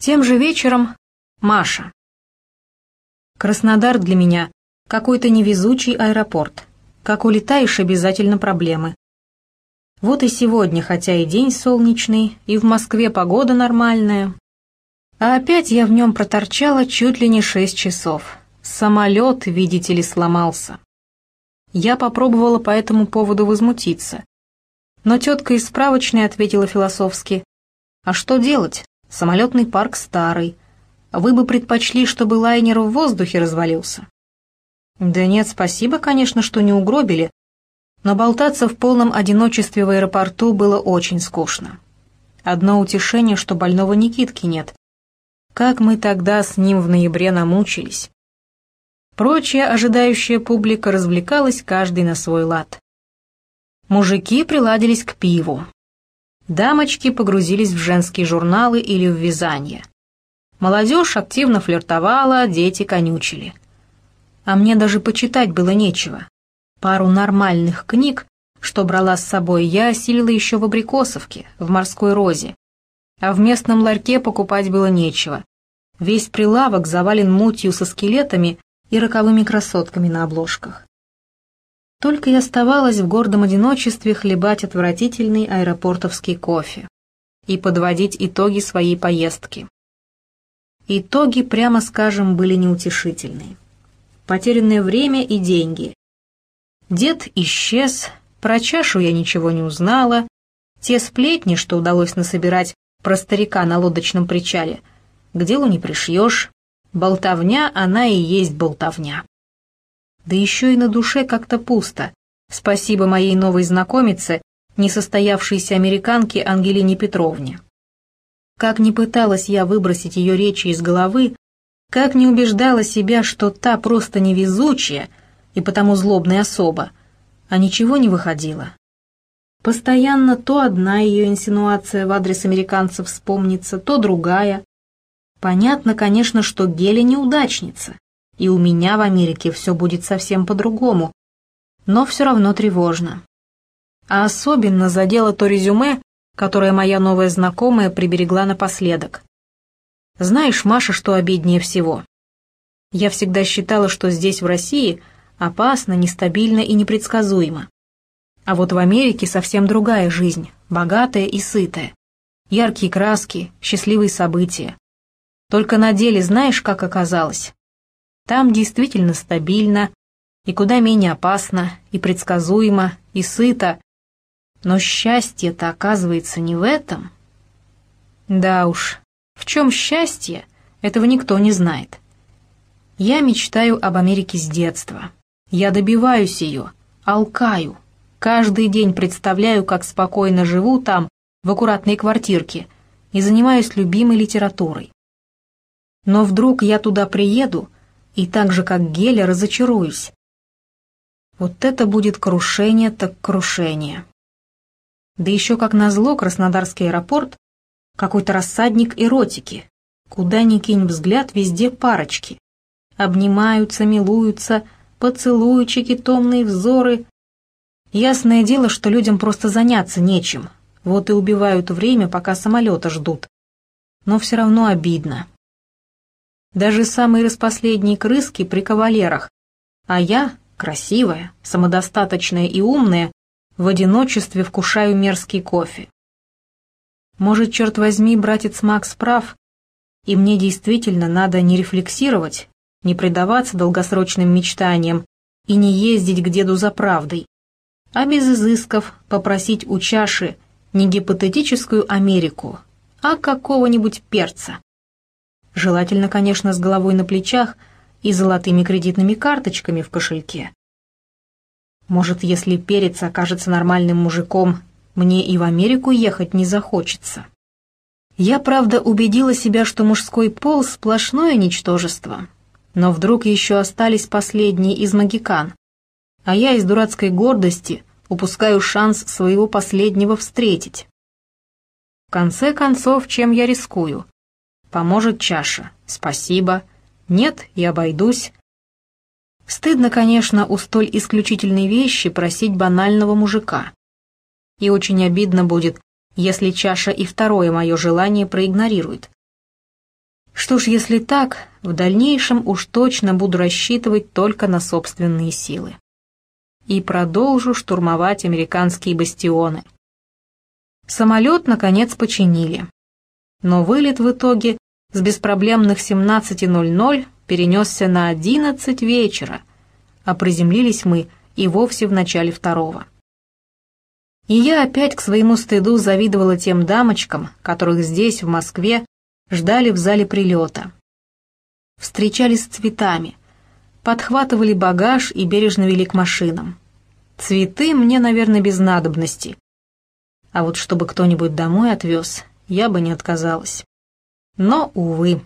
Тем же вечером Маша. Краснодар для меня какой-то невезучий аэропорт. Как улетаешь, обязательно проблемы. Вот и сегодня, хотя и день солнечный, и в Москве погода нормальная. А опять я в нем проторчала чуть ли не шесть часов. Самолет, видите ли, сломался. Я попробовала по этому поводу возмутиться. Но тетка из справочной ответила философски. А что делать? Самолетный парк старый. Вы бы предпочли, чтобы лайнер в воздухе развалился? Да нет, спасибо, конечно, что не угробили, но болтаться в полном одиночестве в аэропорту было очень скучно. Одно утешение, что больного Никитки нет. Как мы тогда с ним в ноябре намучились. Прочая ожидающая публика развлекалась каждый на свой лад. Мужики приладились к пиву. Дамочки погрузились в женские журналы или в вязание. Молодежь активно флиртовала, дети конючили. А мне даже почитать было нечего. Пару нормальных книг, что брала с собой, я осилила еще в Абрикосовке, в Морской Розе. А в местном ларьке покупать было нечего. Весь прилавок завален мутью со скелетами и роковыми красотками на обложках. Только и оставалось в гордом одиночестве хлебать отвратительный аэропортовский кофе и подводить итоги своей поездки. Итоги, прямо скажем, были неутешительные. Потерянное время и деньги. Дед исчез, про чашу я ничего не узнала, те сплетни, что удалось насобирать про старика на лодочном причале, к делу не пришьешь, болтовня она и есть болтовня да еще и на душе как-то пусто. Спасибо моей новой знакомице, несостоявшейся американке Ангелине Петровне. Как ни пыталась я выбросить ее речи из головы, как не убеждала себя, что та просто невезучая и потому злобная особа, а ничего не выходило. Постоянно то одна ее инсинуация в адрес американцев вспомнится, то другая. Понятно, конечно, что Геля неудачница, и у меня в Америке все будет совсем по-другому, но все равно тревожно. А особенно задело то резюме, которое моя новая знакомая приберегла напоследок. Знаешь, Маша, что обиднее всего? Я всегда считала, что здесь, в России, опасно, нестабильно и непредсказуемо. А вот в Америке совсем другая жизнь, богатая и сытая. Яркие краски, счастливые события. Только на деле знаешь, как оказалось? Там действительно стабильно, и куда менее опасно, и предсказуемо, и сыто. Но счастье-то оказывается не в этом. Да уж, в чем счастье, этого никто не знает. Я мечтаю об Америке с детства. Я добиваюсь ее, алкаю. Каждый день представляю, как спокойно живу там, в аккуратной квартирке, и занимаюсь любимой литературой. Но вдруг я туда приеду, и так же, как Геля, разочаруюсь. Вот это будет крушение так крушение. Да еще как назло Краснодарский аэропорт, какой-то рассадник эротики. Куда ни кинь взгляд, везде парочки. Обнимаются, милуются, поцелуйчики, томные взоры. Ясное дело, что людям просто заняться нечем. Вот и убивают время, пока самолета ждут. Но все равно обидно. Даже самые распоследние крыски при кавалерах. А я, красивая, самодостаточная и умная, в одиночестве вкушаю мерзкий кофе. Может, черт возьми, братец Макс прав, и мне действительно надо не рефлексировать, не предаваться долгосрочным мечтаниям и не ездить к деду за правдой, а без изысков попросить у чаши не гипотетическую Америку, а какого-нибудь перца. Желательно, конечно, с головой на плечах и золотыми кредитными карточками в кошельке. Может, если перец окажется нормальным мужиком, мне и в Америку ехать не захочется. Я, правда, убедила себя, что мужской пол — сплошное ничтожество. Но вдруг еще остались последние из магикан, а я из дурацкой гордости упускаю шанс своего последнего встретить. В конце концов, чем я рискую? Поможет чаша. Спасибо. Нет, и обойдусь. Стыдно, конечно, у столь исключительной вещи просить банального мужика. И очень обидно будет, если чаша и второе мое желание проигнорирует. Что ж, если так, в дальнейшем уж точно буду рассчитывать только на собственные силы. И продолжу штурмовать американские бастионы. Самолет, наконец, починили. Но вылет в итоге с беспроблемных 17.00 перенесся на 11 вечера, а приземлились мы и вовсе в начале второго. И я опять к своему стыду завидовала тем дамочкам, которых здесь, в Москве, ждали в зале прилета. Встречались с цветами, подхватывали багаж и бережно вели к машинам. Цветы мне, наверное, без надобности. А вот чтобы кто-нибудь домой отвез, я бы не отказалась. Но, увы,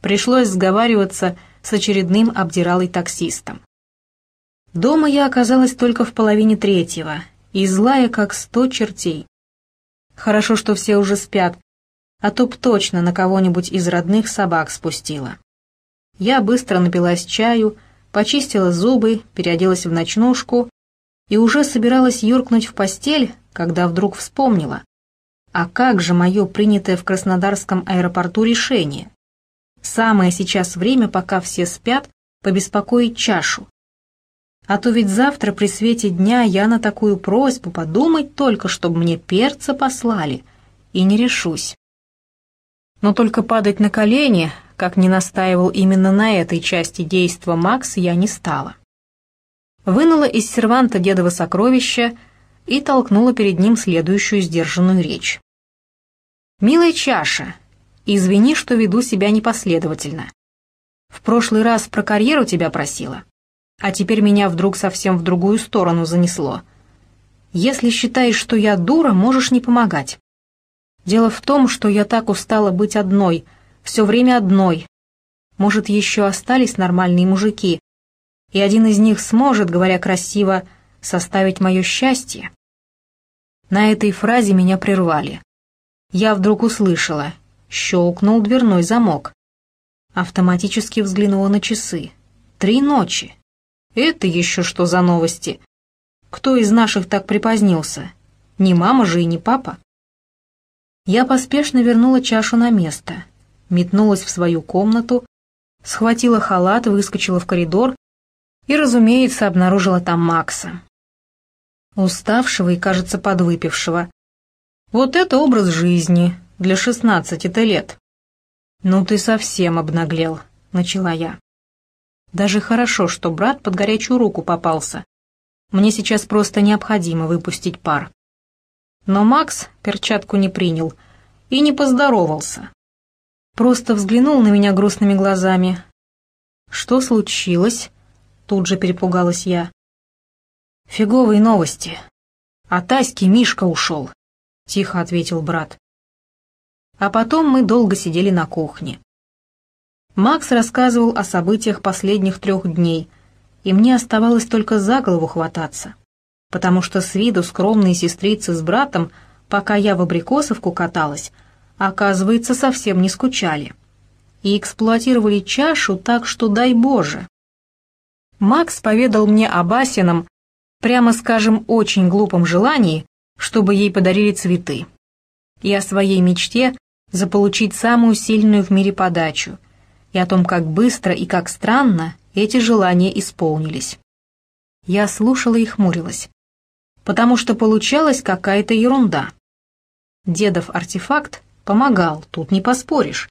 пришлось сговариваться с очередным обдиралой-таксистом. Дома я оказалась только в половине третьего, и злая, как сто чертей. Хорошо, что все уже спят, а то б точно на кого-нибудь из родных собак спустила. Я быстро напилась чаю, почистила зубы, переоделась в ночнушку и уже собиралась юркнуть в постель, когда вдруг вспомнила. А как же мое принятое в Краснодарском аэропорту решение? Самое сейчас время, пока все спят, побеспокоить чашу. А то ведь завтра при свете дня я на такую просьбу подумать только, чтобы мне перца послали, и не решусь. Но только падать на колени, как не настаивал именно на этой части действа Макс, я не стала. Вынула из серванта дедова сокровища и толкнула перед ним следующую сдержанную речь. «Милая чаша, извини, что веду себя непоследовательно. В прошлый раз про карьеру тебя просила, а теперь меня вдруг совсем в другую сторону занесло. Если считаешь, что я дура, можешь не помогать. Дело в том, что я так устала быть одной, все время одной. Может, еще остались нормальные мужики, и один из них сможет, говоря красиво, составить мое счастье? На этой фразе меня прервали. Я вдруг услышала, щелкнул дверной замок. Автоматически взглянула на часы. Три ночи. Это еще что за новости? Кто из наших так припозднился? Не мама же и не папа. Я поспешно вернула чашу на место, метнулась в свою комнату, схватила халат, выскочила в коридор и, разумеется, обнаружила там Макса. Уставшего и, кажется, подвыпившего. Вот это образ жизни для шестнадцати-то лет. «Ну ты совсем обнаглел», — начала я. «Даже хорошо, что брат под горячую руку попался. Мне сейчас просто необходимо выпустить пар». Но Макс перчатку не принял и не поздоровался. Просто взглянул на меня грустными глазами. «Что случилось?» — тут же перепугалась я. «Фиговые новости. От Аськи Мишка ушел», — тихо ответил брат. А потом мы долго сидели на кухне. Макс рассказывал о событиях последних трех дней, и мне оставалось только за голову хвататься потому что с виду скромные сестрицы с братом, пока я в абрикосовку каталась, оказывается, совсем не скучали. И эксплуатировали чашу так, что дай Боже. Макс поведал мне об Асином, прямо скажем, очень глупом желании, чтобы ей подарили цветы. И о своей мечте заполучить самую сильную в мире подачу, и о том, как быстро и как странно эти желания исполнились. Я слушала и хмурилась потому что получалась какая-то ерунда. Дедов артефакт помогал, тут не поспоришь,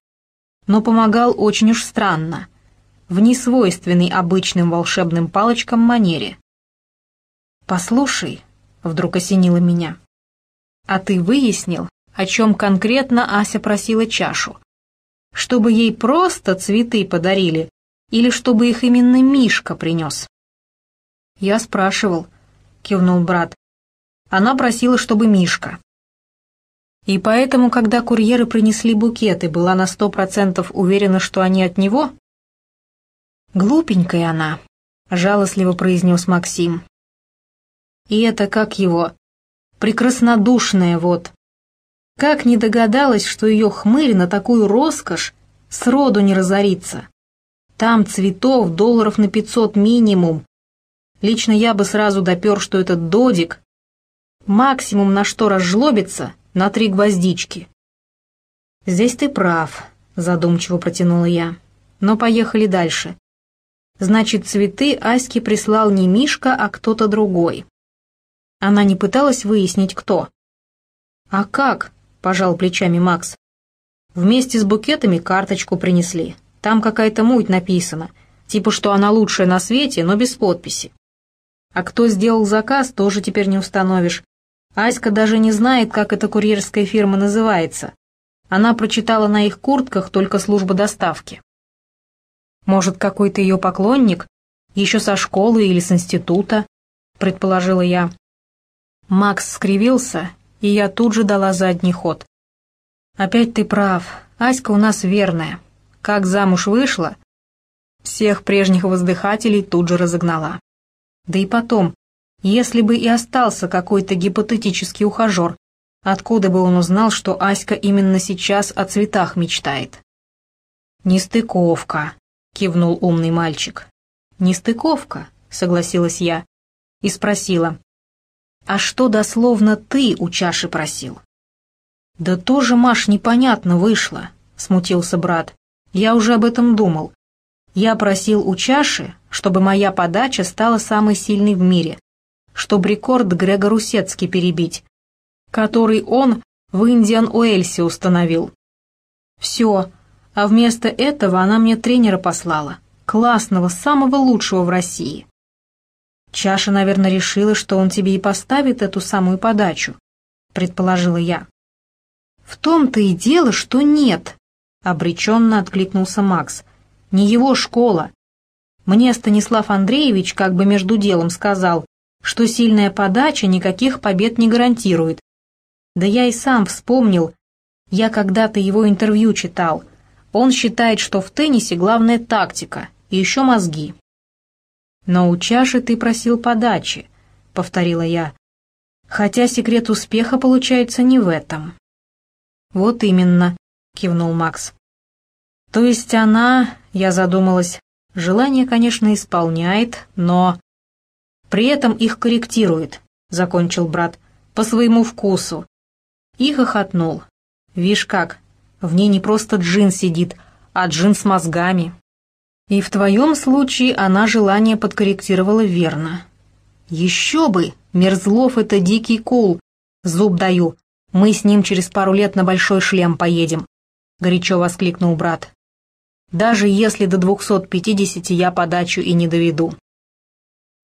но помогал очень уж странно, в несвойственной обычным волшебным палочкам манере. «Послушай», — вдруг осенило меня, — «а ты выяснил, о чем конкретно Ася просила чашу? Чтобы ей просто цветы подарили или чтобы их именно Мишка принес?» «Я спрашивал», — кивнул брат, она просила, чтобы Мишка. И поэтому, когда курьеры принесли букеты, была на сто процентов уверена, что они от него? «Глупенькая она», — жалостливо произнес Максим. «И это как его? Прекраснодушная вот. Как не догадалась, что ее хмырь на такую роскошь сроду не разорится. Там цветов долларов на пятьсот минимум. Лично я бы сразу допер, что этот додик Максимум на что разжлобиться, на три гвоздички. Здесь ты прав, задумчиво протянула я. «Но поехали дальше. Значит, цветы Аське прислал не Мишка, а кто-то другой. Она не пыталась выяснить, кто. «А как?» — пожал плечами Макс. «Вместе с букетами карточку принесли. Там какая-то муть написана, типа что она лучшая на свете, но без подписи. А кто сделал заказ, тоже теперь не установишь. Аська даже не знает, как эта курьерская фирма называется. Она прочитала на их куртках только служба доставки. Может, какой-то ее поклонник? Еще со школы или с института?» — предположила я. Макс скривился, и я тут же дала задний ход. «Опять ты прав. Аська у нас верная. Как замуж вышла, всех прежних воздыхателей тут же разогнала. Да и потом, если бы и остался какой-то гипотетический ухажер, откуда бы он узнал, что Аська именно сейчас о цветах мечтает?» «Нестыковка», кивнул умный мальчик. «Нестыковка», — согласилась я, и спросила, «А что дословно ты у чаши просил?» «Да тоже, Маш, непонятно вышло», — смутился брат. «Я уже об этом думал. Я просил у чаши, чтобы моя подача стала самой сильной в мире, чтобы рекорд Грега Русецкий перебить, который он в Индиан Уэльсе установил. Все, а вместо этого она мне тренера послала. Классного, самого лучшего в России. Чаша, наверное, решила, что он тебе и поставит эту самую подачу, предположила я. В том-то и дело, что нет, обреченно откликнулся Макс. Не его школа. Мне Станислав Андреевич как бы между делом сказал, что сильная подача никаких побед не гарантирует. Да я и сам вспомнил, я когда-то его интервью читал — он считает, что в теннисе главная тактика и еще мозги. «Но у чаши ты просил подачи», — повторила я. «Хотя секрет успеха получается не в этом». «Вот именно», — кивнул Макс. «То есть она, я задумалась, желание, конечно, исполняет, но...» «При этом их корректирует», — закончил брат, — «по своему вкусу». И хохотнул. «Вишь как, в ней не просто джин сидит, а джин с мозгами. И в твоем случае она желание подкорректировала верно. Еще бы! Мерзлов — это дикий кул. Зуб даю. Мы с ним через пару лет на большой шлем поедем. Горячо воскликнул брат. Даже если до 250 я подачу и не доведу.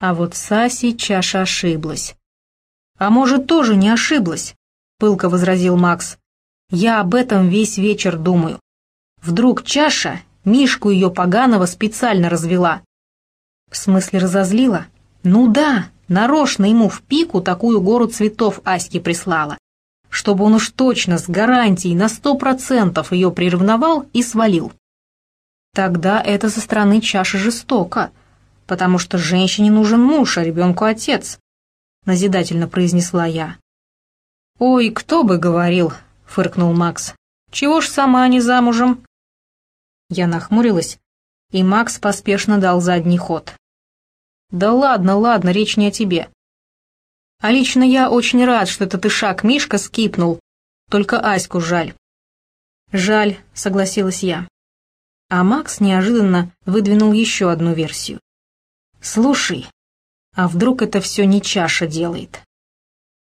А вот Саси чаша ошиблась. «А может, тоже не ошиблась?» — пылко возразил Макс. Я об этом весь вечер думаю. Вдруг чаша Мишку ее поганого специально развела. В смысле разозлила? Ну да, нарочно ему в пику такую гору цветов Аське прислала, чтобы он уж точно с гарантией на сто процентов ее приревновал и свалил. Тогда это со стороны чаши жестоко, потому что женщине нужен муж, а ребенку отец, назидательно произнесла я. «Ой, кто бы говорил», — фыркнул Макс. «Чего ж сама не замужем?» Я нахмурилась, и Макс поспешно дал задний ход. «Да ладно, ладно, речь не о тебе. А лично я очень рад, что этот ишак Мишка скипнул, только Аську жаль». «Жаль», — согласилась я. А Макс неожиданно выдвинул еще одну версию. «Слушай, а вдруг это все не чаша делает?»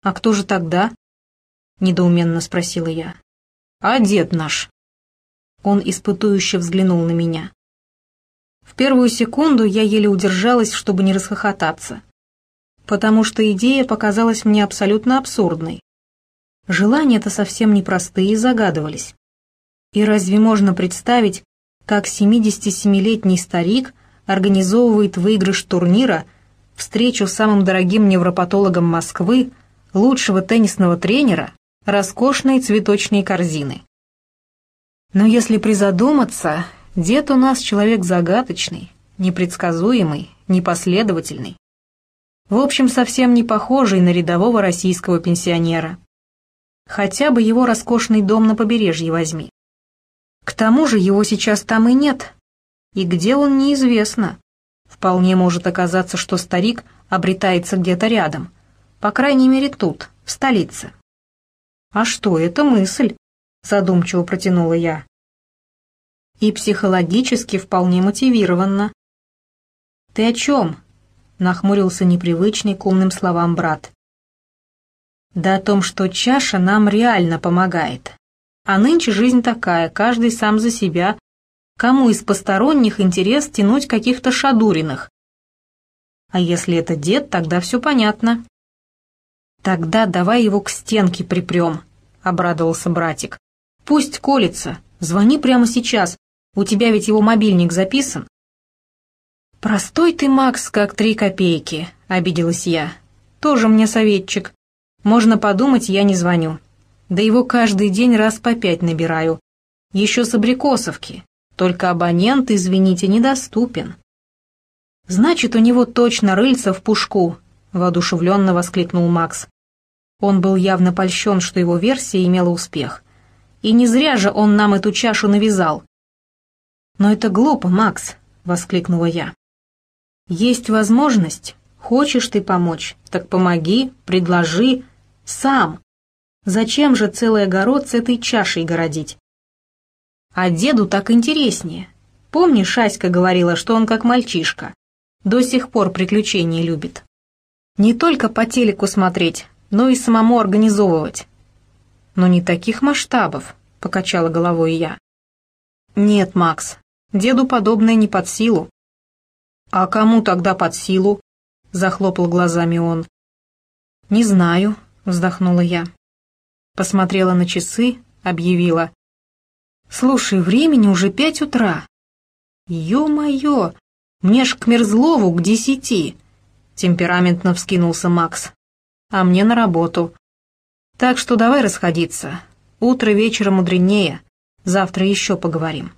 «А кто же тогда?» — недоуменно спросила я. «А дед наш?» Он испытующе взглянул на меня. В первую секунду я еле удержалась, чтобы не расхохотаться, потому что идея показалась мне абсолютно абсурдной. Желания-то совсем непростые загадывались. И разве можно представить, как 77-летний старик организовывает выигрыш турнира, встречу с самым дорогим невропатологом Москвы, лучшего теннисного тренера роскошные цветочные корзины. Но если призадуматься, дед у нас человек загадочный, непредсказуемый, непоследовательный. В общем, совсем не похожий на рядового российского пенсионера. Хотя бы его роскошный дом на побережье возьми. К тому же его сейчас там и нет. И где он, неизвестно. Вполне может оказаться, что старик обретается где-то рядом. По крайней мере тут, в столице. «А что, это мысль?» — задумчиво протянула я. И психологически вполне мотивированно. «Ты о чем?» — нахмурился непривычный к умным словам брат. «Да о том, что чаша нам реально помогает. А нынче жизнь такая, каждый сам за себя. Кому из посторонних интерес тянуть каких-то шадуриных? А если это дед, тогда все понятно». «Тогда давай его к стенке припрем», — обрадовался братик. «Пусть колется. Звони прямо сейчас. У тебя ведь его мобильник записан?» «Простой ты, Макс, как три копейки», — обиделась я. «Тоже мне советчик. Можно подумать, я не звоню. Да его каждый день раз по пять набираю. Еще с абрикосовки. Только абонент, извините, недоступен». «Значит, у него точно рыльца в пушку», — воодушевленно воскликнул Макс. Он был явно польщен, что его версия имела успех. И не зря же он нам эту чашу навязал. «Но это глупо, Макс», — воскликнула я. «Есть возможность. Хочешь ты помочь, так помоги, предложи, сам. Зачем же целый огород с этой чашей городить? А деду так интереснее. Помнишь, Аська говорила, что он как мальчишка. До сих пор приключения любит. Не только по телеку смотреть, но и самому организовывать. Но не таких масштабов, покачала головой я. Нет, Макс, Деду подобное не под силу. «А кому тогда под силу?» — захлопал глазами он. «Не знаю», — вздохнула я. Посмотрела на часы, объявила. «Слушай, времени уже пять утра». «Ё-моё, мне ж к Мерзлову к десяти», — темпераментно вскинулся Макс. «А мне на работу. Так что давай расходиться. Утро вечера мудренее. Завтра еще поговорим».